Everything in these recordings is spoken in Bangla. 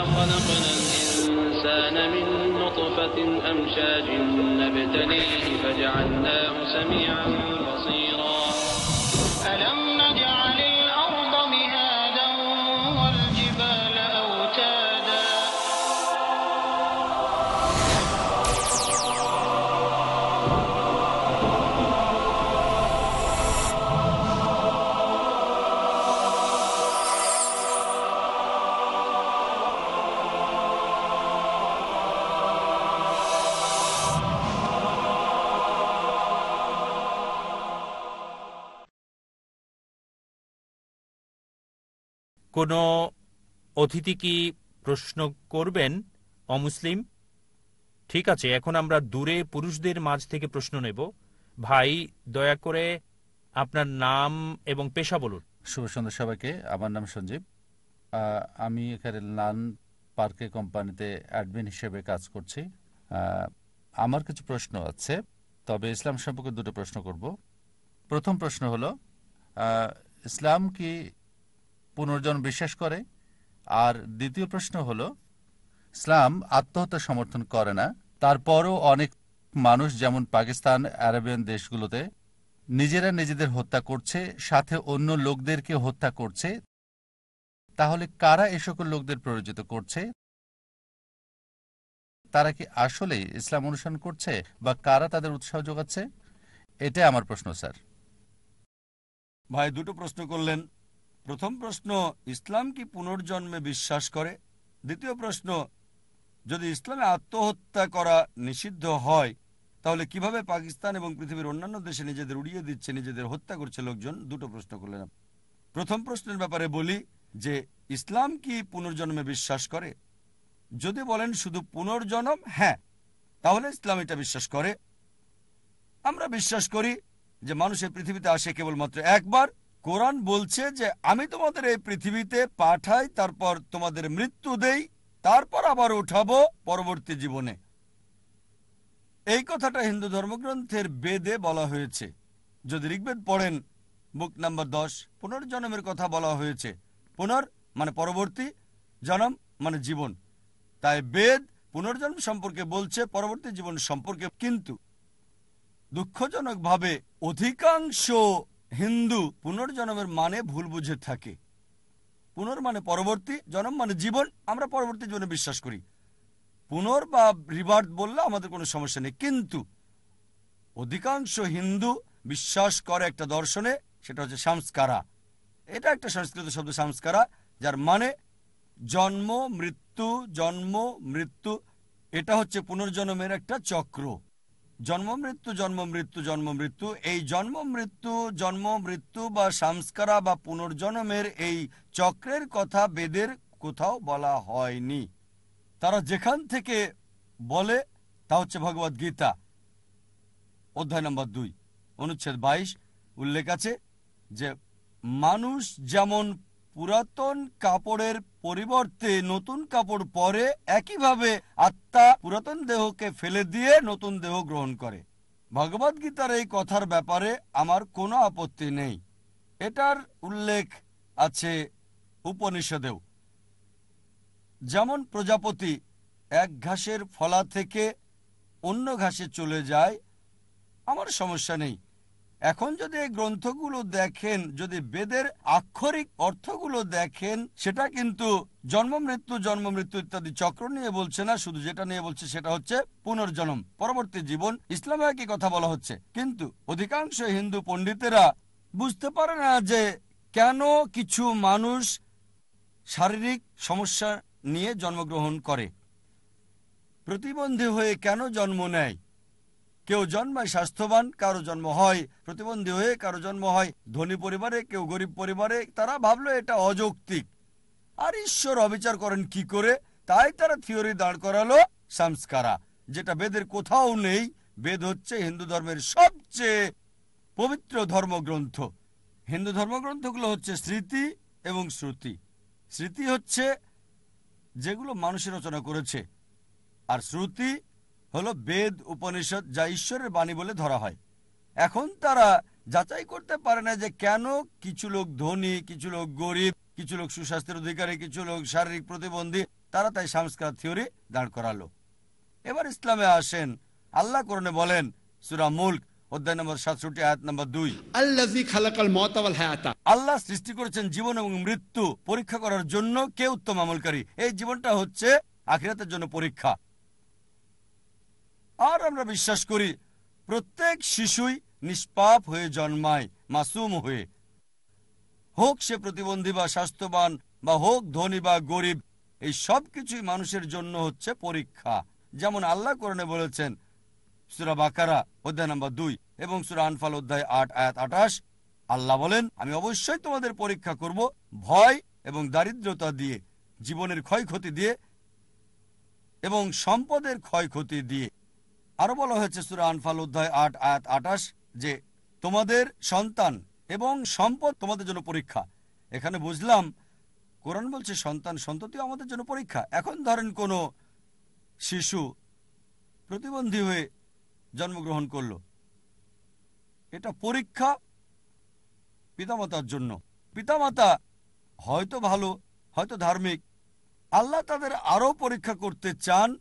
خلقنا الإنسان من نطفة أمشاج نبتليه فجعلناه سميعا কোনো অতিথি কি প্রশ্ন করবেন, অমুসলিম? ঠিক আছে, এখন আমরা দূরে পুরুষদের মাঝ থেকে প্রশ্ন নেব। ভাই, দয়া করে আপনার নাম এবং পেশা বলুন। শুভ সন্ধ্যা সবাইকে, আমার নাম সঞ্জীব। আমি এখানে লান পার্কে কোম্পানিতে অ্যাডমিন হিসেবে কাজ করছি। আমার কিছু প্রশ্ন আছে, তবে ইসলাম সম্পর্কে দুটো প্রশ্ন করব। প্রথম প্রশ্ন হলো ইসলাম কি পুনর্জন্ম বিশ্বাস করে। আর দ্বিতীয় প্রশ্ন হল, ইসলাম আত্মহত্যা সমর্থন করে না। তারপরও অনেক মানুষ, যেমন পাকিস্তান, আরবিয়ান দেশগুলোতে, নিজেরা নিজেদের হত্যা করছে, সাথে অন্য লোকদেরকে হত্যা করছে। তাহলে কারা এ সকল লোকদের প্ররোচিত করছে? তারা কি আসলে ইসলাম অনুসরণ করছে বা কারা তাদের উৎসাহ যোগাচ্ছে? এটাই আমার প্রশ্ন, স্যার। ভাই, দুটো প্রশ্ন করলেন। প্রথম প্রশ্ন, ইসলাম কি পুনর্জন্মে বিশ্বাস করে? দ্বিতীয় প্রশ্ন, যদি ইসলামে আত্মহত্যা করা নিষিদ্ধ হয়, তাহলে কীভাবে পাকিস্তান এবং পৃথিবীর অন্যান্য দেশে নিজেদের উড়িয়ে দিচ্ছে, নিজেদের হত্যা করছে লোকজন? দুটো প্রশ্ন করলেন প্রথম প্রশ্নের ব্যাপারে বলি যে, ইসলাম কি পুনর্জন্মে বিশ্বাস করে? যদি বলেন শুধু পুনর্জন্ম হ্যাঁ তাহলে ইসলাম এটা বিশ্বাস করে। আমরা বিশ্বাস করি যে মানুষের পৃথিবীতে আসে কেবলমাত্র একবার কোরআন বলছে যে, আমি তোমাদের এই পৃথিবীতে পাঠাই, তারপর তোমাদের মৃত্যু দেই, তারপর আবার উঠাবো পরবর্তী জীবনে। এই কথাটা হিন্দু ধর্মগ্রন্থের বেদে বলা হয়েছে। যদি ঋগ্বেদ পড়েন, বুক নাম্বার দশ, পুনর্জন্মের কথা বলা হয়েছে। পুনর মানে পরবর্তী, জনম মানে জীবন। তাই বেদ পুনর্জন্ম সম্পর্কে বলছে, পরবর্তী জীবন সম্পর্কে কিন্তু দুঃখজনকভাবে অধিকাংশ হিন্দু পুনর্জন্মের মানে ভুল বুঝে থাকে। পুনর মানে পরবর্তী জন্ম মানে জীবন, আমরা পরবর্তী জীবনে বিশ্বাস করি। পুনর বা রিভার্ট বললে আমাদের কোনো সমস্যা নেই। কিন্তু অধিকাংশ হিন্দু বিশ্বাস করে একটা দর্শনে, সেটা হচ্ছে সংস্কারা। এটা একটা সংস্কৃত শব্দ, সংস্কারা, যার মানে জন্ম, মৃত্যু জন্ম, মৃত্যু, এটা হচ্ছে পুনর্জন্মের একটা চক্র। জন্ম মৃত্যু জন্ম মৃত্যু জন্ম মৃত্যু। এই জন্ম মৃত্যু জন্ম মৃত্যু বা সংস্কারা বা পুনর্জন্মের এই চক্রের কথা বেদের কোথাও বলা হয়নি। তারা যেখান থেকে বলে, তা হচ্ছে ভগবদ গীতা। অধ্যায় নম্বর দুই, অনুচ্ছেদ বাইশ, উল্লেখ আছে যে, মানুষ যেমন পুরাতন কাপড়ের পরিবর্তে নতুন কাপড় পরে একইভাবে আত্মা পুরাতন দেহকে ফেলে দিয়ে নতুন দেহ গ্রহণ করে। ভগবদ গীতার এই কথার ব্যাপারে আমার কোনো আপত্তি নেই। এটার উল্লেখ আছে উপনিষদেও। যেমন প্রজাপতি এক ঘাসের ফলা থেকে অন্য ঘাসে চলে যায়, আমার সমস্যা নেই। এখন যদি এই গ্রন্থগুলো দেখেন, যদি বেদের আক্ষরিক অর্থগুলো দেখেন, সেটা কিন্তু জন্ম, মৃত্যু জন্ম, মৃত্যু ইত্যাদি চক্র নিয়ে বলছে না, শুধু যেটা নিয়ে বলছে সেটা হচ্ছে পুনর্জন্ম, পরবর্তী জীবন, ইসলামে একই কথা বলা হচ্ছে। কিন্তু অধিকাংশ হিন্দু পণ্ডিতেরা বুঝতে পারে না যে কেন কিছু মানুষ শারীরিক সমস্যা নিয়ে জন্মগ্রহণ করে। প্রতিবন্ধী হয়ে কেন জন্ম নেয়? কেউ জন্মায় স্বাস্থ্যবান, কারও জন্ম হয় প্রতিবন্ধী হয়ে, কারও জন্ম হয় ধনী পরিবারে, কেউ গরিব পরিবারে, তারা ভাবলো এটা অযৌক্তিক। আর ঈশ্বর অবিচার করেন কি করে? তাই তারা থিওরি দাঁড় করালো সংস্কারা, যেটা বেদের কোথাও নেই। বেদ হচ্ছে হিন্দু ধর্মের সবচেয়ে পবিত্র ধর্মগ্রন্থ। হিন্দু ধর্মগ্রন্থগুলো হচ্ছে স্মৃতি এবং শ্রুতি। স্মৃতি হচ্ছে যেগুলো মানুষের রচনা করেছে। আর শ্রুতি হল বেদ উপনিষদ যা ঈশ্বরের বাণী বলে ধরা হয়। এখন তারা যাচাই করতে পারে না যে কেন কিছু লোক ধনী কিছু লোক গরিব কিছু লোক সুস্বাস্থ্যের অধিকারী কিছু লোক শারীরিক প্রতিবন্ধী তারা তাই সংস্কার থিওরি দাঁড় করালো। এবার ইসলামে আসেন। আল্লাহ করণে বলেন সুরা মুল্ক অধ্যায় নম্বর সাতষট্টি আয়াত নম্বর দুই। আল্লাহ সৃষ্টি করেছেন জীবন এবং মৃত্যু পরীক্ষা করার জন্য কে উত্তম আমলকারী। এই জীবনটা হচ্ছে আখিরাতের জন্য পরীক্ষা। আর আমরা বিশ্বাস করি, প্রত্যেক শিশুই নিষ্পাপ হয়ে জন্মায়, মাসুম হয়ে। হোক সে প্রতিবন্ধী বা স্বাস্থ্যবান, বা হোক ধনী বা গরিব, এই সব কিছুই মানুষের জন্য হচ্ছে পরীক্ষা। যেমন আল্লাহ করণে বলেছেন, সুরা বাকারা, অধ্যায় নম্বর দুই এবং সুরা আনফাল, অধ্যায় আট, আয়াত আঠাশ, আল্লাহ বলেন, আমি অবশ্যই তোমাদের পরীক্ষা করব ভয় এবং দারিদ্রতা দিয়ে, জীবনের ক্ষয়ক্ষতি দিয়ে এবং সম্পদের ক্ষয়ক্ষতি দিয়ে। আরও বলা হয়েছে সুরা আনফাল অধ্যায় আট, আয়াত আঠাশ যে তোমাদের সন্তান এবং সম্পদ তোমাদের জন্য পরীক্ষা। এখানে বুঝলাম, কোরআন বলছে সন্তান সন্ততি আমাদের জন্য পরীক্ষা। এখন ধরেন কোনো শিশু প্রতিবন্ধী হয়ে জন্মগ্রহণ করল। এটা পরীক্ষা পিতামাতার জন্য। পিতামাতা হয়তো ভালো, হয়তো ধার্মিক। আল্লাহ তাদের আরও পরীক্ষা করতে চান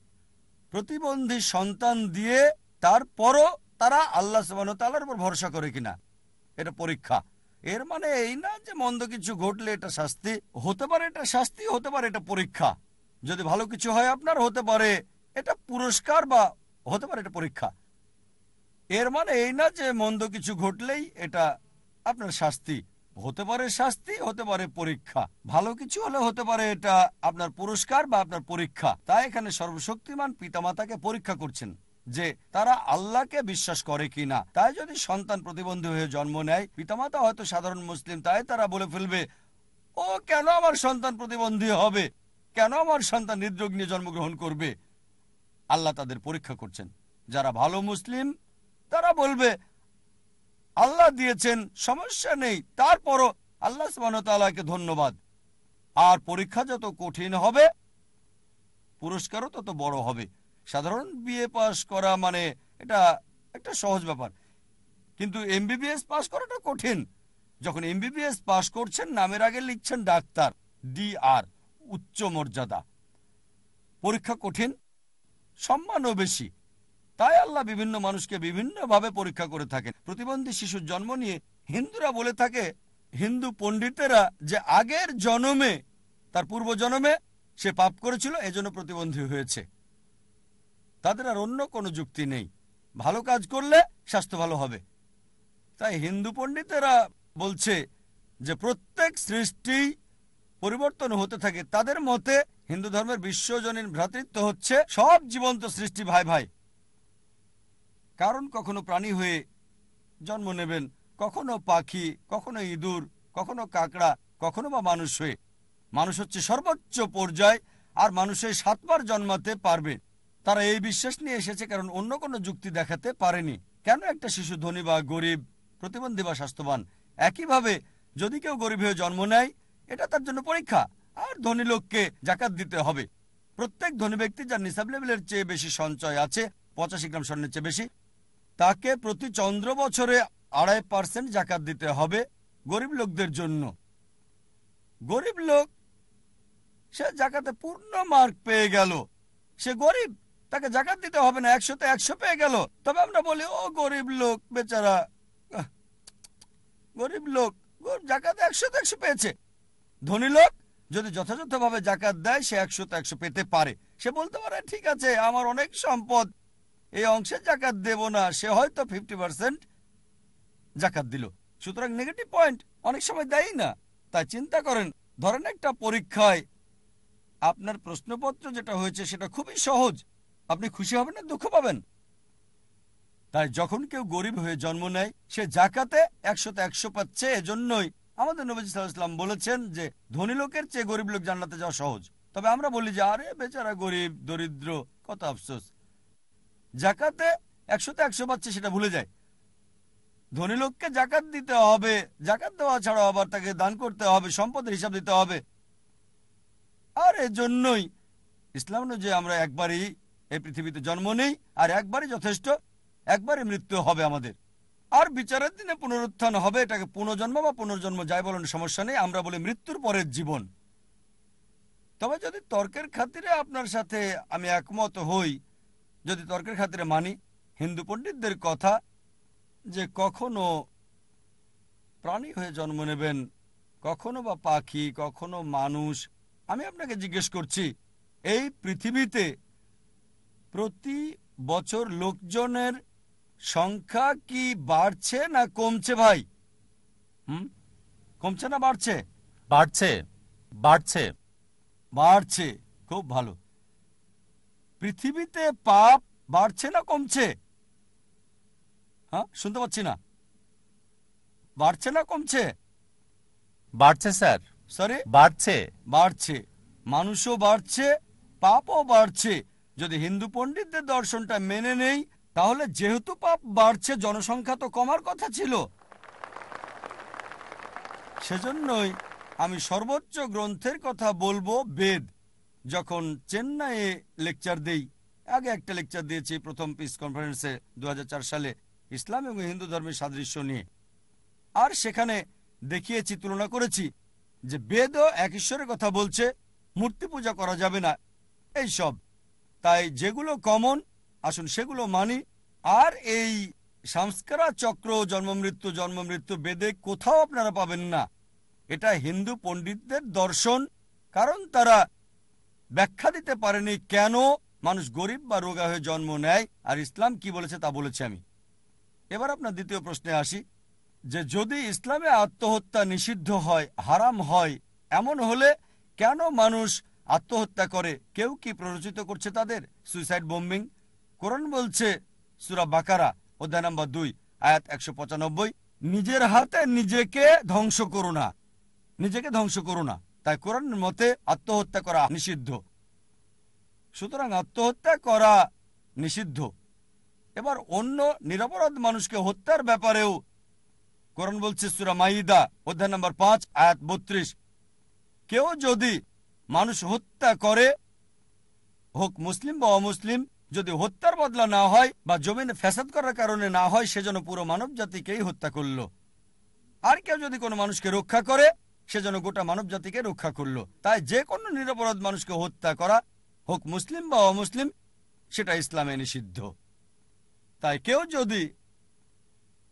প্রতিবন্ধী সন্তান দিয়ে তারপরও তারা আল্লাহ তালার উপর ভরসা করে কিনা, এটা পরীক্ষা। এর মানে এই না যে মন্দ কিছু ঘটলে এটা শাস্তি হতে পারে, এটা শাস্তি হতে পারে, এটা পরীক্ষা। যদি ভালো কিছু হয় আপনার, হতে পারে। এটা পুরস্কার বা হতে পারে, এটা পরীক্ষা। এর মানে এই না যে মন্দ কিছু ঘটলেই এটা আপনার শাস্তি। হতে পারে শাস্তি, হতে পারে পরীক্ষা। ভালো কিছু হলে হতে পারে এটা আপনার পুরস্কার বা আপনার পরীক্ষা। তাই এখানে সর্বশক্তিমান পিতামাতাকে পরীক্ষা করছেন যে তারা আল্লাহকে বিশ্বাস করে কিনা। তাই যদি সন্তান প্রতিবন্ধী হয়ে জন্ম নেয়, পিতামাতা হয়তো সাধারণ মুসলিম, তাই তারা বলে ফেলবে, ও, কেন আমার সন্তান প্রতিবন্ধী হবে? কেন আমার সন্তান হৃদরোগ নিয়ে জন্মগ্রহণ করবে? আল্লাহ তাদের পরীক্ষা করছেন। যারা ভালো মুসলিম, তারা বলবে আল্লাহ দিয়েছেন, সমস্যা নেই। তারপরও আল্লাহ সুবাহকে ধন্যবাদ। আর পরীক্ষা যত কঠিন হবে, পুরস্কারও তত বড় হবে। সাধারণ বিএ পাস করা মানে এটা একটা সহজ ব্যাপার। কিন্তু এমবিবিএস পাস করাটা কঠিন। যখন এমবিবিএস পাস করছেন, নামের আগে লিখছেন ডাক্তার ডি আর উচ্চ মর্যাদা। পরীক্ষা কঠিন, সম্মানও বেশি। তাই আল্লাহ বিভিন্ন মানুষকে বিভিন্নভাবে পরীক্ষা করে থাকেন। প্রতিবন্ধী শিশুর জন্ম নিয়ে হিন্দুরা বলে থাকে, হিন্দু পণ্ডিতেরা যে আগের জনমে, তার পূর্ব জনমে সে পাপ করেছিল, এজন্য প্রতিবন্ধী হয়েছে। তাদের আর অন্য কোনো যুক্তি নেই। ভালো কাজ করলে স্বাস্থ্য ভালো হবে। তাই হিন্দু পণ্ডিতেরা বলছে যে প্রত্যেক সৃষ্টি পরিবর্তন হতে থাকে। তাদের মতে হিন্দু ধর্মের বিশ্বজনীন ভ্রাতৃত্ব হচ্ছে সব জীবন্ত সৃষ্টি ভাই ভাই। কারণ কখনো প্রাণী হয়ে জন্ম নেবেন, কখনো পাখি, কখনো ইঁদুর, কখনো কাকড়া, কখনো বা মানুষ হয়ে। মানুষ হচ্ছে সর্বোচ্চ পর্যায় আর মানুষের সাতবার জন্মাতে পারবে। তারা এই বিশ্বাস নিয়ে এসেছে কারণ অন্য কোনো যুক্তি দেখাতে পারেনি। কেন একটা শিশু ধনী বা গরিব, প্রতিবন্ধী বা স্বাস্থ্যবান? একইভাবে যদি কেউ গরিব হয়ে জন্ম নেয়, এটা তার জন্য পরীক্ষা। আর ধনী লোককে জাকাত দিতে হবে। প্রত্যেক ধনী ব্যক্তি যার নিসাব লেভেলের চেয়ে বেশি সঞ্চয় আছে, পঁচাশি গ্রাম স্বর্ণের চেয়ে বেশি তাকে প্রতি চন্দ্র বছরে আড়াই পার্সেন্ট জাকাত দিতে হবে গরিব লোকদের জন্য। গরিব লোক, সে জাকাতে পূর্ণ মার্ক পেয়ে গেল। সে গরিব, তাকে জাকাত দিতে হবে না, একশোতে একশো পেয়ে গেল। তবে আমরা বলি, ও গরিব লোক, বেচারা গরিব লোক জাকাতে একশোতে একশো পেয়েছে। ধনী লোক যদি যথাযথভাবে জাকাত দেয়, সে একশোতে একশো পেতে পারে। সে বলতে পারে, ঠিক আছে, আমার অনেক সম্পদ এই অংশে জাকাত দেব না। সে হয়তো ফিফটি পার্সেন্ট জাকাত দিল। সুতরাং নেগেটিভ পয়েন্ট অনেক সময় দেয় না। তাই চিন্তা করেন, ধরেন একটা পরীক্ষায় আপনার প্রশ্নপত্র যেটা হয়েছে সেটা খুবই সহজ। আপনি খুশি হবেন না দুঃখ পাবেন। তাই যখন কেউ গরিব হয়ে জন্ম নেয়, সে জাকাতে একশোতে একশো পাচ্ছে। এজন্যই আমাদের নবী সাল্লাম বলেছেন যে, ধনী লোকের চেয়ে গরিব লোক জান্নাতে যাওয়া সহজ। তবে আমরা বলি যে, আরে বেচারা গরিব, দরিদ্র, কত আফসোস। জাকাতে একশোতে একশো পাচ্ছে, সেটা ভুলে যায়। ধনী লোককে জাকাত দিতে হবে, জাকাত দেওয়া ছাড়া আবার তাকে দান করতে হবে, সম্পদের হিসাব দিতে হবে। আর এজন্যই ইসলাম যে আমরা একবারই এই পৃথিবীতে জন্ম নেই, আর একবারই যথেষ্ট, একবারই মৃত্যু হবে আমাদের। আর বিচারের দিনে পুনরুত্থান হবে, এটাকে পুনর্জন্ম বা পুনর্জন্ম যাই বলেন, সমস্যা নেই, আমরা বলি মৃত্যুর পরের জীবন। তবে যদি তর্কের খাতিরে আপনার সাথে আমি একমত হই যদি তর্কের খাতিরে মানি হিন্দু পণ্ডিতদের কথা যে কখনো প্রাণী হয়ে জন্ম নেবেন কখনো বা পাখি কখনো মানুষ আমি আপনাকে জিজ্ঞেস করছি এই পৃথিবীতে প্রতি বছর লোকজনের সংখ্যা কি বাড়ছে না কমছে ভাই? হুম? কমছে না বাড়ছে? বাড়ছে বাড়ছে। বাড়ছে খুব ভালো। পৃথিবীতে পাপ বাড়ছে না কমছে? হ্যাঁ শুনতে পাচ্ছি না। বাড়ছে না কমছে? বাড়ছে স্যার। সরি বাড়ছে। বাড়ছে। মানুষও বাড়ছে পাপও বাড়ছে। যদি হিন্দু পণ্ডিতদের দর্শনটা মেনে নেই তাহলে যেহেতু পাপ বাড়ছে জনসংখ্যা তো কমার কথা ছিল। সেজন্যই আমি সর্বোচ্চ গ্রন্থের কথা বলব বেদ। যখন চেন্নাইয়ে লেকচার দেই, আগে একটা লেকচার দিয়েছি প্রথম পিস কনফারেন্সে দু হাজার চার সালে, ইসলাম এবং হিন্দু ধর্মের সাদৃশ্য নিয়ে। আর সেখানে দেখিয়েছি, তুলনা করেছি যে বেদও এক ঈশ্বরের কথা বলছে, মূর্তি পূজা করা যাবে না, এই সব। তাই যেগুলো কমন আসুন সেগুলো মানি। আর এই সংস্কারা চক্র জন্মমৃত্যু জন্মমৃত্যু বেদে কোথাও আপনারা পাবেন না। এটা হিন্দু পণ্ডিতদের দর্শন, কারণ তারা ব্যাখ্যা দিতে পারেনি কেন মানুষ গরিব বা রোগা হয়ে জন্ম নেয়? আর ইসলাম কি বলেছে তা বলেছি আমি। এবার আপনার দ্বিতীয় প্রশ্নে আসি, যে যদি ইসলামে আত্মহত্যা নিষিদ্ধ হয়, হারাম হয়, এমন হলে কেন মানুষ আত্মহত্যা করে? কেউ কি প্ররোচিত করছে তাদের? Suicide bombing. কোরআন বলছে, সুরা বাকারা, অধ্যায় নম্বর দুই, আয়াত একশো পঁচানব্বই, নিজের হাতে নিজেকে ধ্বংস করো না। নিজেকে ধ্বংস করো না। তাই কোরআনের মতে আত্মহত্যা করা নিষিদ্ধ। সুতরাং আত্মহত্যা করা নিষিদ্ধ। এবার অন্য নিরপরাধ মানুষকে হত্যার ব্যাপারেও কোরআন বলছে সুরা মাইদা, অধ্যায় নম্বর পাঁচ, আয়াত বত্রিশ। কেউ যদি মানুষ হত্যা করে, হোক মুসলিম বা অমুসলিম, যদি হত্যার বদলা না হয় বা জমিনে ফ্যাসাদ করার কারণে না হয় সেজন্য পুরো মানব জাতিকেই হত্যা করল। আর কেউ যদি কোনো মানুষকে রক্ষা করে সেজন্য গোটা মানব জাতিকে রক্ষা করল। তাই যে কোনো নিরপরাধ মানুষকে হত্যা করা, হোক মুসলিম বা অমুসলিম, সেটা ইসলামে নিষিদ্ধ। তাই কেউ যদি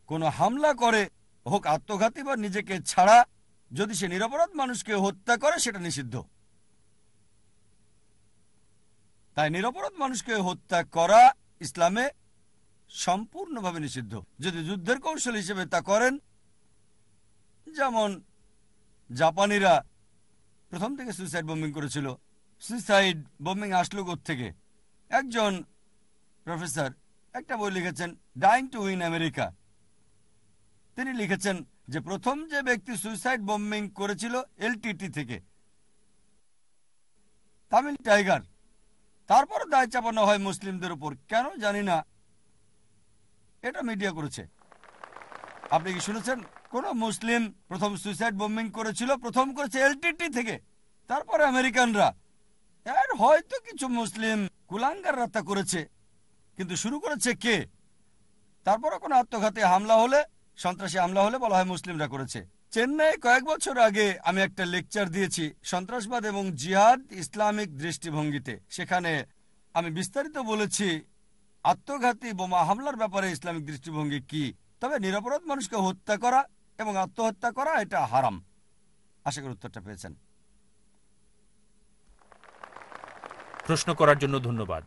কোনো হামলা করে, হোক আত্মঘাতী বা নিজেকে ছাড়া, যদি সে নিরপরাধ মানুষকে হত্যা করে, সেটা নিষিদ্ধ। তাই নিরপরাধ মানুষকে হত্যা করা ইসলামে সম্পূর্ণভাবে নিষিদ্ধ। যদি যুদ্ধের কৌশল হিসেবে তা করেন, যেমন জাপানিরা প্রথম থেকে সুইসাইড বোম্বিং করেছিল। সুইসাইড বোম্বিং আসলো থেকে একজন প্রফেসর একটা বই লিখেছেন ডাইং টু উইন আমেরিকা তিনি লিখেছেন যে প্রথম যে ব্যক্তি সুইসাইড বোম্বিং করেছিল এলটিটি থেকে, তামিল টাইগার। তারপর দায় চাপানো হয় মুসলিমদের উপর। কেন জানি না, এটা মিডিয়া করেছে। আপনি কি শুনেছেন? কোন মুসলিম প্রথম সুইসাইড বোম্বিং করেছিল, প্রথম করেছে এলটিটি থেকে। তারপরে আমেরিকানরা। এর হয়তো কিছু মুসলিম কুলাঙ্গাররা তা করেছে। কিন্তু শুরু করেছে কে? তারপরে কোনো আত্মঘাতী হামলা হলে, সন্ত্রাসী হামলা হলে বলা হয় মুসলিমরা করেছে। চেন্নাই কয়েক বছর আগে আমি একটা লেকচার দিয়েছি সন্ত্রাসবাদ এবং জিহাদ ইসলামিক দৃষ্টিভঙ্গিতে। সেখানে আমি বিস্তারিত বলেছি আত্মঘাতী বোমা হামলার ব্যাপারে ইসলামিক দৃষ্টিভঙ্গি কি। তবে নিরাপরাধ মানুষকে হত্যা করা এবং আত্মহত্যা করা এটা হারাম। আশা করি উত্তরটা পেয়েছেন। প্রশ্ন করার জন্য ধন্যবাদ।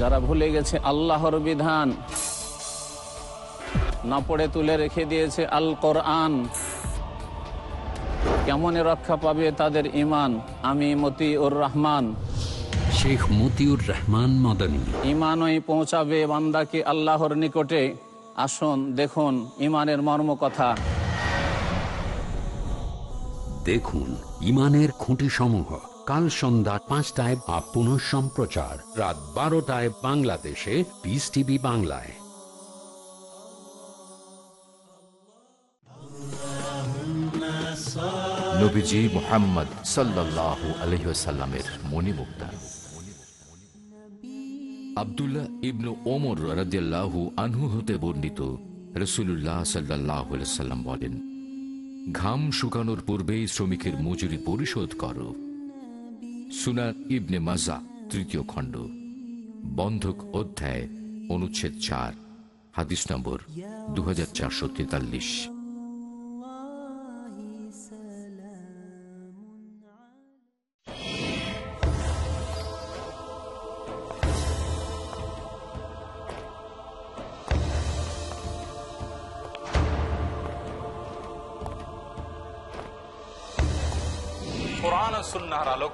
যারা ভুলে গেছে আল্লাহর বিধান না পড়ে তুলে রেখে দিয়েছে আল কোরআন। কেমনে রক্ষা পাবে তাদের ইমান আমি মতিউর রহমান। শেখ মতিউর রহমান মদনী। ইমানই পৌঁছাবে বান্দাকে আল্লাহর নিকটে। আসুন দেখুন ইমানের মর্ম কথা দেখুন ইমানের খুঁটি সমূহ কাল সন্ধ্যা পাঁচটায় বা পুনঃ সম্প্রচার রাত বারোটায় বাংলাদেশে পিস টিভি বাংলায়। নবীজি মোহাম্মদ সাল্লাল্লাহু আলহিসাল্লামের মণিমুক্তা। আবদুল্লাহ ইবনু ওমর রাদিয়াল্লাহু আনহু হতে বর্ণিত রসুল্লাহ সাল্লাহ সাল্লাম বলেন, ঘাম শুকানোর পূর্বেই শ্রমিকের মজুরি পরিশোধ করো। সুনান ইবনে মাজা, তৃতীয় খণ্ড, বন্ধক অধ্যায় অনুচ্ছেদ চার, হাদিস নম্বর দু হাজার চারশো তেতাল্লিশ।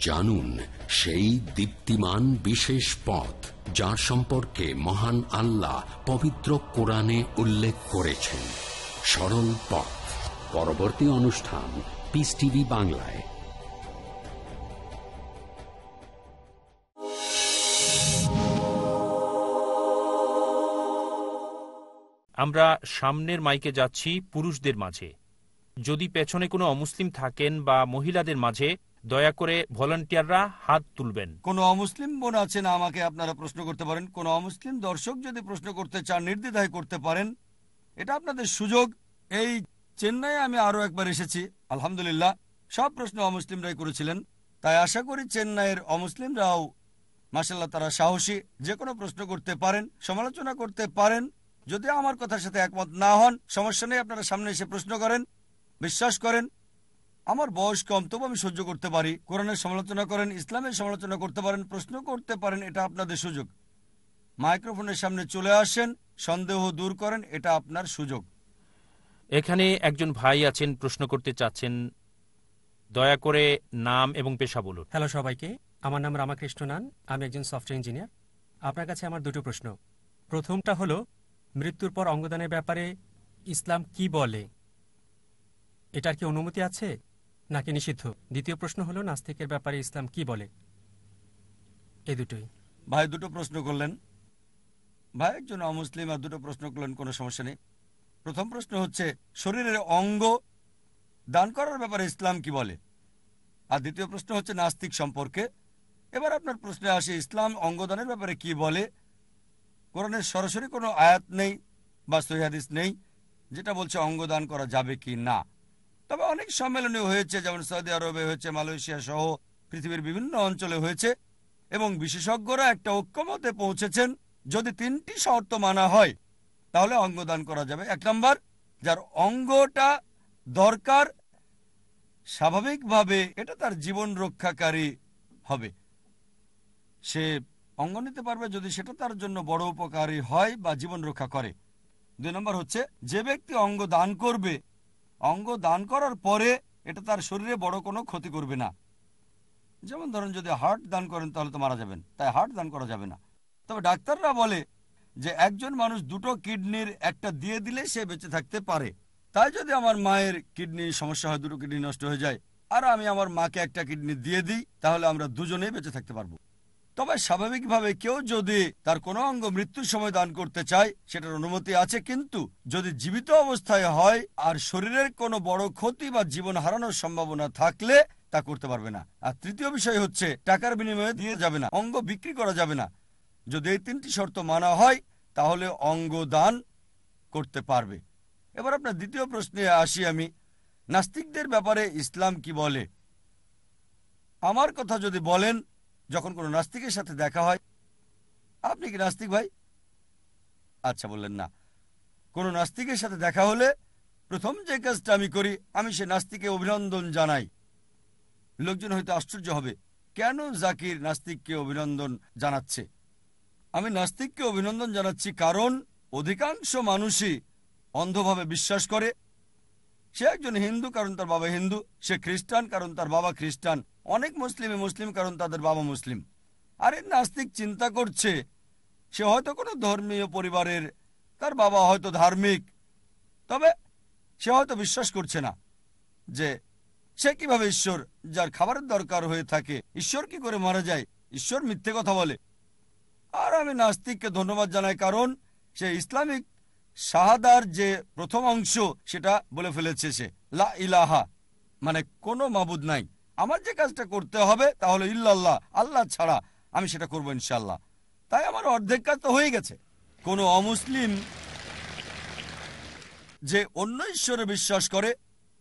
জানুন সেই দীপ্তিমান বিশেষ পথ যার সম্পর্কে মহান আল্লাহ পবিত্র কোরআনে উল্লেখ করেছেন। সরল পথ। পরবর্তী অনুষ্ঠান পিস টিভি বাংলায়। আমরা সামনের মাইকে যাচ্ছি পুরুষদের মাঝে। যদি পেছনে কোনো অমুসলিম থাকেন বা মহিলাদের মাঝে দয়া করে ভলান্টিয়াররা হাত তুলবেন। কোনো অমুসলিম বোন আছেন আমাকে আপনারা প্রশ্ন করতে পারেন? কোনো অমুসলিম দর্শক যদি প্রশ্ন করতে চান, নির্দ্বিধায় করতে পারেন, এটা আপনাদের সুযোগ। এই চেন্নাইয়ে আমি আরও একবার এসেছি, আলহামদুলিল্লাহ। সব প্রশ্ন অমুসলিমরাই করেছিলেন। তাই আশা করি চেন্নাইয়ের অমুসলিমরাও মাসাল্লাহ তারা সাহসী। যে কোনো প্রশ্ন করতে পারেন, সমালোচনা করতে পারেন। যদি আমার কথার সাথে একমত না হন, সমস্যা নেই, আপনারা সামনে এসে প্রশ্ন করেন, বিশ্বাস করেন। আমার বয়স কম তবু আমি সহ্য করতে পারি। কোরআনের সমালোচনা করেন ইসলামের সমালোচনা করতে পারেন প্রশ্ন করতে পারেন এটা আপনাদের সুযোগ। মাইক্রোফোনের সামনে চলে আসেন সন্দেহ দূর করেন এটা আপনার সুযোগ। এখানে একজন ভাই আছেন প্রশ্ন করতে চাচ্ছেন দয়া করে নাম এবং পেশা বলুন। হ্যালো সবাইকে আমার নাম রামাকৃষ্ণ নান আমি একজন সফটওয়্যার ইঞ্জিনিয়ার। আপনার কাছে আমার দুটো প্রশ্ন। প্রথমটা হলো মৃত্যুর পর অঙ্গদানের ব্যাপারে ইসলাম কি বলে? এটার কি অনুমতি আছে? নাকি নিষিদ্ধ? দ্বিতীয় প্রশ্ন হলো, নাস্তিকের ব্যাপারে ইসলাম কি বলে? এই দুটোই। ভাই, দুটো প্রশ্ন করলেন। ভাই, একজন অমুসলিম আর দুটো প্রশ্ন করলেন, কোনো সমস্যা নেই। প্রথম প্রশ্ন হচ্ছে, শরীরের অঙ্গ দান করার ব্যাপারে ইসলাম কি বলে? আর দ্বিতীয় প্রশ্ন হচ্ছে, নাস্তিক সম্পর্কে। এবার আপনার প্রশ্নে আসে, ইসলাম অঙ্গদানের ব্যাপারে কি বলে? কোরআনের সরাসরি কোনো আয়াত নেই বা সহিহাদিস নেই, যেটা বলছে অঙ্গদান করা যাবে কি না? তবে অনেক সম্মেলনী হয়েছে, যেমন সৌদি আরবে হয়েছে, মালয়েশিয়া সহ পৃথিবীর বিভিন্ন অঞ্চলে হয়েছে, এবং বিশেষজ্ঞরা একটা ঐক্যমতে পৌঁছেছেন, যদি তিনটি শর্ত মানা হয়, তাহলে অঙ্গদান করা যাবে। এক নম্বর, যার অঙ্গটা দরকার, স্বাভাবিকভাবে এটা তার জীবন রক্ষাকারী হবে। সে অঙ্গ নিতে পারবে যদি সেটা তার জন্য বড় উপকারী হয় বা জীবন রক্ষা করে। দুই নম্বর হচ্ছে, যে ব্যক্তি অঙ্গ দান করবে অঙ্গ দান করার পরে এটা তার শরীরে বড় কোনো ক্ষতি করবে না। যেমন ধরেন যদি হার্ট দান করেন তাহলে তো মারা যাবেন। তাই হার্ট দান করা যাবে না। তবে ডাক্তাররা বলে যে একজন মানুষ দুটো কিডনির একটা দিয়ে দিলে সে বেঁচে থাকতে পারে। তাই যদি আমার মায়ের কিডনি সমস্যা হয়, দুটো কিডনি নষ্ট হয়ে যায়, আর আমি আমার মাকে একটা কিডনি দিয়ে দিই, তাহলে আমরা দুজনেই বেঁচে থাকতে পারব। তবে স্বাভাবিকভাবে কেউ যদি তার কোনো অঙ্গ মৃত্যুর সময় দান করতে চায়, সেটার অনুমতি আছে কিন্তু যদি জীবিত অবস্থায় হয় আর শরীরের কোনো বড় ক্ষতি বা জীবন হারানোর সম্ভাবনা থাকলে তা করতে পারবে না। আর তৃতীয় বিষয় হচ্ছে, টাকার বিনিময়ে দিয়ে যাবে না, অঙ্গ বিক্রি করা যাবে না। যদি এই তিনটি শর্ত মানা হয়, তাহলে অঙ্গ দান করতে পারবে। এবার আপনার দ্বিতীয় প্রশ্নে আসি আমি। নাস্তিকদের ব্যাপারে ইসলাম কি বলে? আমার কথা যদি বলেন যখন কোনো নাস্তিকের সাথে দেখা হয়, আপনি কি নাস্তিক ভাই? আচ্ছা বললেন না। কোনো নাস্তিকের সাথে দেখা হলে প্রথম যে কাজটা আমি করি, আমি সে নাস্তিকে অভিনন্দন জানাই। লোকজন হয়তো আশ্চর্য হবে, কেন জাকির নাস্তিককে অভিনন্দন জানাচ্ছে? আমি নাস্তিককে অভিনন্দন জানাচ্ছি কারণ অধিকাংশ মানুষই অন্ধভাবে বিশ্বাস করে। সে একজন হিন্দু, কারণ তার বাবা হিন্দু, সে খ্রিস্টান, কারণ তার বাবা খ্রিস্টান। অনেক মুসলিমে মুসলিম, কারণ তাদের বাবা মুসলিম। আরে নাস্তিক চিন্তা করছে, সে হয়তো কোনো ধর্মীয় পরিবারের, তার বাবা হয়তো ধার্মিক, তবে সে হয়তো বিশ্বাস করছে না যে সে কীভাবে ঈশ্বর, যার খাবারের দরকার হয়ে থাকে, ঈশ্বর কি করে মারা যায়, ঈশ্বর মিথ্যে কথা বলে। আর আমি নাস্তিককে ধন্যবাদ জানাই, কারণ সে ইসলামিক শাহাদার যে প্রথম অংশ, সেটা বলে ফেলেছে সে। লা ইলাহা মানে কোনো মাবুদ নাই। আমার যে কাজটা করতে হবে, তাহলে ইল্লাল্লাহ, আল্লাহ ছাড়া আমি সেটা করব ইনশাল্লাহ তাই আমার অর্ধেক কাজ তো হয়ে গেছে। কোনো অমুসলিম যে অন্য ঈশ্বরে বিশ্বাস করে,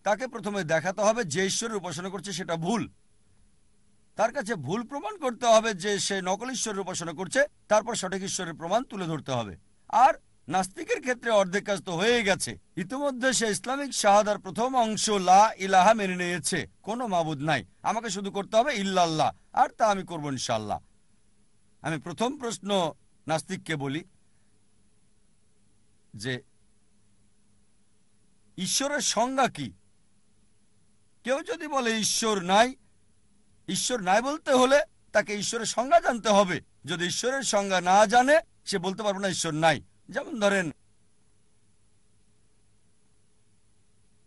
তাকে প্রথমে দেখাতে হবে যে ঈশ্বরের উপাসনা করছে সেটা ভুল। তার কাছে ভুল প্রমাণ করতে হবে যে সে নকল ঈশ্বরের উপাসনা করছে, তারপর সঠিক ঈশ্বরের প্রমাণ তুলে ধরতে হবে। আর নাস্তিকের ক্ষেত্রে অর্ধেক কাজ তো হয়ে গেছে। ইতিমধ্যে সে ইসলামিক শাহাদার প্রথম অংশ লা ইলাহা মেনে নিয়েছে। কোনো মাবুদ নাই। আমাকে শুধু করতে হবে ইল্লাল্লাহ, আর তা আমি করব ইনশাল্লাহ আমি প্রথম প্রশ্ন নাস্তিককে বলি যে, ঈশ্বরের সংজ্ঞা কি? কেউ যদি বলে ঈশ্বর নাই ঈশ্বর নাই বলতে হলে তাকে ঈশ্বরের সংজ্ঞা জানতে হবে। যদি ঈশ্বরের সংজ্ঞা না জানে, সে বলতে পারবে না ঈশ্বর নাই। যেমন ধরেন,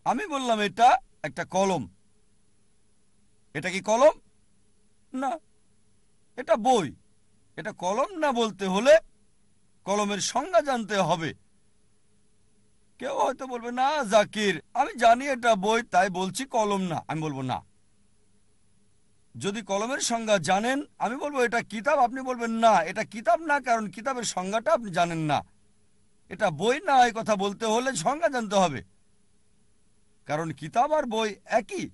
আমি বললাম এটা একটা কলম। এটা কি কলম? না, এটা বই। এটা কলম না বলতে হলে কলমের সংজ্ঞা জানতে হবে। কেউ হয়তো বলবে, না, জাকির, আমি জানি এটা বই, তাই বলছি কলম না। আমি বলব, না। যদি কলমের সংজ্ঞা জানেন, আমি বলব, এটা কিতাব? আপনি বলবেন, না, এটা কিতাব না, কারণ কিতাবের সংজ্ঞাটা আপনি জানেন না। এটা বই না এই কথা বলতে হলে সংজ্ঞা জানতে হবে। কারণ কিতাব আর বই একই।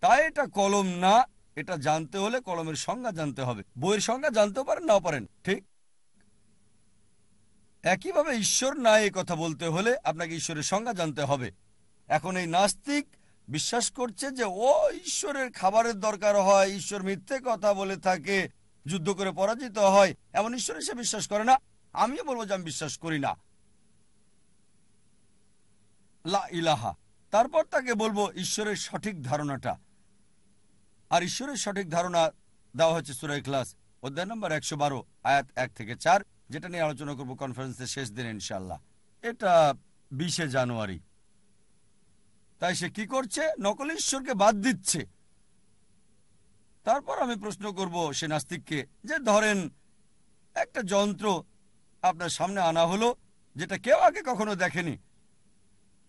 তাই এটা কলম না, এটা জানতে হলে কলমের সংজ্ঞা জানতে হবে। বইয়ের সংজ্ঞা জানতেও পারেন, নাও পারেন, ঠিক? একইভাবে ঈশ্বর না এই কথা বলতে হলে আপনাকে ঈশ্বরের সংজ্ঞা জানতে হবে। এখন এই নাস্তিক বিশ্বাস করছে যে, ও ঈশ্বরের খাবারের দরকার হয়, ঈশ্বর মিথ্যে কথা বলে থাকে, যুদ্ধ করে পরাজিত হয়, এমন ঈশ্বরে সে বিশ্বাস করে না। আমিও বলব যে আমি বিশ্বাস করি না। লা ইলাহা। তারপর তাকে বলব ঈশ্বরের সঠিক ধারণাটা। আর ঈশ্বরের সঠিক ধারণা দেওয়া হচ্ছে সুরাই ক্লাস অধ্যায় নম্বর একশো বারো, আয়াত এক থেকে চার, যেটা নিয়ে আলোচনা করব কনফারেন্সের শেষ দিন ইনশাল্লাহ এটা বিশে জানুয়ারি। তাই সে কি করছে? নকল ঈশ্বরকে বাদ দিচ্ছে। তারপর আমি প্রশ্ন করব সে নাস্তিককে যে ধরেন একটা যন্ত্র আপনার সামনে আনা হলো, যেটা কেউ আগে কখনো দেখেনি।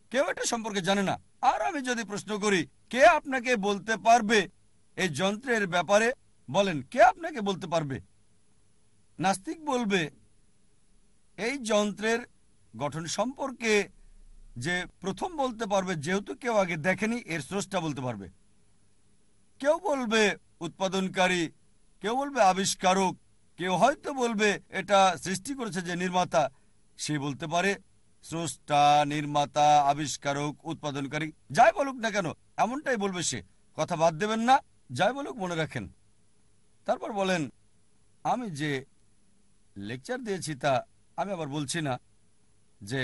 কেউ এটা সম্পর্কে জানে না। আর আমি যদি প্রশ্ন করি, কে আপনাকে বলতে পারবে এই যন্ত্রের ব্যাপারে? বলেন, কে আপনাকে বলতে পারবে? নাস্তিক বলবে, এই যন্ত্রের গঠন সম্পর্কে যে প্রথম বলতে পারবে, যেহেতু কেউ আগে দেখেনি, এর স্রষ্টা বলতে পারবে। কেউ বলবে, উৎপাদনকারী, কেউ বলবে, আবিষ্কারক কেউ হয়তো বলবে, এটা সৃষ্টি করেছে যে নির্মাতা। সে বলতে পারে, স্রষ্টা, নির্মাতা, আবিষ্কারক, উৎপাদনকারী, যাই বলুক না কেন, এমনটাই বলবে সে। কথা বাদ দেবেন না, যাই বলুক মনে রাখেন। তারপর বলেন, আমি যে লেকচার দিয়েছি তা আমি আবার বলছি না যে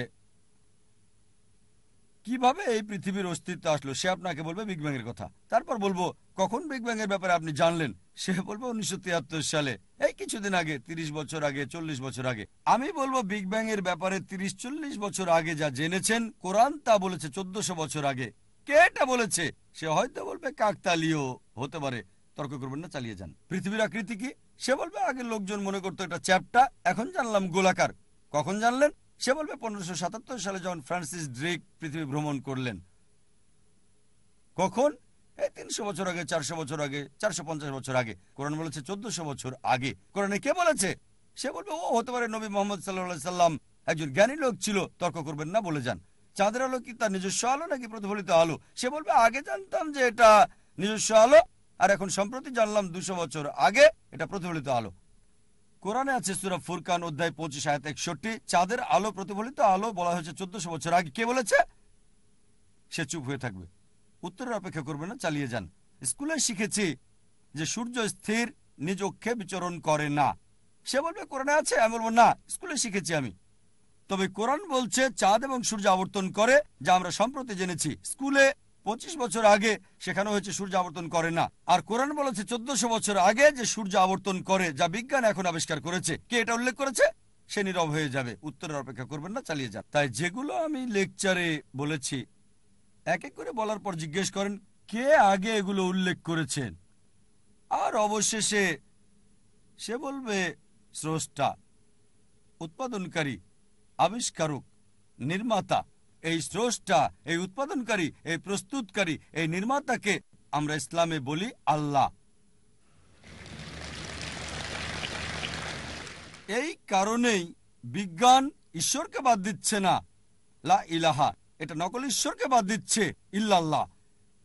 কীভাবে এই পৃথিবীর অস্তিত্ব আসলো, সে আপনাকে বলবে বিগ ব্যাং এর কথা। তারপর বলব, কখন বিগ ব্যাং এর ব্যাপারে আপনি জানলেন? সে বলবে উনিশশো সালে। এই কিছুদিন আগে ৩০ বছর আগে, চল্লিশ বছর আগে। আমি বলব বিগ ব্যাং এর ব্যাপারে তিরিশ, চল্লিশ বছর আগে যা জেনেছেন, কোরআন তা বলেছে চোদ্দশো বছর আগে। কে এটা বলেছে? সে হয়তো বলবে কাকতালীয় হতে পারে। তর্ক করবেন না, চালিয়ে যান। পৃথিবীর আকৃতি কি? সে বলবে আগে লোকজন মনে করতো এটা চ্যাপটা, এখন জানলাম গোলাকার। কখন জানলেন? সে বলবে পনেরোশো সাতাত্তর সালে যখন ফ্রান্সিস ড্রেক পৃথিবী ভ্রমণ করলেন। কখন? এই তিনশো বছর আগে, চারশো বছর আগে, চারশো পঞ্চাশ বছর আগে, কোরআন বলেছে চোদ্দশো বছর আগে। কোরআনে কে বলেছে? সে বলবে, ও হতে পারে নবী মোহাম্মদ সাল্লাহ সাল্লাম একজন জ্ঞানী লোক ছিল, তর্ক করবেন না বলে যান। চাঁদের আলো কি তার নিজস্ব আলো নাকি প্রতিফলিত আলো? সে বলবে, আগে জানতাম যে এটা নিজস্ব আলো, আর এখন সম্প্রতি জানলাম দুশো বছর আগে এটা প্রতিফলিত আলো। কোরআনে আছে সুরা ফুরকান, অধ্যায় পঁচিশ, আয়াত একষট্টি। চাঁদের আলো প্রতিফলিত আলো বলা হয়েছে চোদ্দশো বছর আগে। কে বলেছে? সে চুপ হয়ে থাকবে। উত্তরের অপেক্ষা করবে না, চালিয়ে যান। স্কুলে শিখেছি যে সূর্য স্থির, নিজ অক্ষে বিচরণ করে না। সে বলবে, কোরআনে আছে? আমি বলব, না, স্কুলে শিখেছি আমি। তবে কোরআন বলছে, চাঁদ এবং সূর্য আবর্তন করে, যা আমরা সম্প্রতি জেনেছি। স্কুলে পঁচিশ বছর আগে শেখানো হয়েছে সূর্য আবর্তন করে না। আর কোরআন বলেছে, চোদ্দশো বছর আগে যে সূর্য আবর্তন করে, যা বিজ্ঞান এখন আবিষ্কার করেছে। কে এটা উল্লেখ করেছে? সে নীরব হয়ে যাবে। উত্তরের অপেক্ষা করবেন না, চালিয়ে যান। তাই যেগুলো আমি লেকচারে বলেছি এক এক করে বলার পর জিজ্ঞেস করেন, কে আগে এগুলো উল্লেখ করেছেন? আর অবশেষে সে বলবে, স্রষ্টা, উৎপাদনকারী, আবিষ্কারক, নির্মাতা। এই স্রষ্টা, এই উৎপাদনকারী, এই প্রস্তুতকারী, এই নির্মাতাকে আমরা ইসলামে বলি আল্লাহ। এই কারণেই বিজ্ঞান ঈশ্বরকে বাদ দিচ্ছে না। লা ইলাহা এটা নকল ঈশ্বরকে বাদ দিচ্ছে, ইল্লাল্লাহ।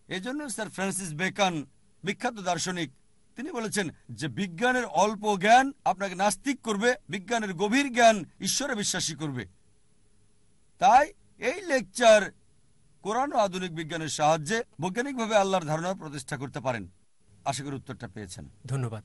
এই জন্য স্যার ফ্রান্সিস বেকান, বিখ্যাত দার্শনিক, তিনি বলেছেন যে বিজ্ঞানের অল্প জ্ঞান আপনাকে নাস্তিক করবে, বিজ্ঞানের গভীর জ্ঞান ঈশ্বরে বিশ্বাসী করবে। তাই এই লেকচার কোরআন ও আধুনিক বিজ্ঞানের সাহায্যে বৈজ্ঞানিকভাবে আল্লাহর ধারণা প্রতিষ্ঠা করতে পারেন। আশা করি উত্তরটা পেয়েছেন। ধন্যবাদ।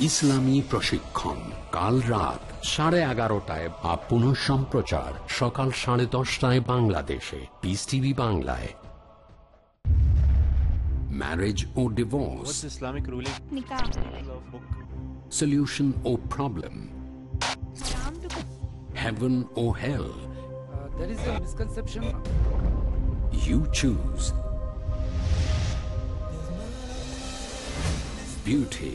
ইসলামী প্রশিক্ষণ কাল রাত সাড়ে এগারোটায় বা পুনঃ সম্প্রচার সকাল সাড়ে দশটায় বাংলাদেশে পিস টিভি বাংলায় marriage O divorce Islamic ruling? solution or problem heaven or hell there is a misconception. you choose beauty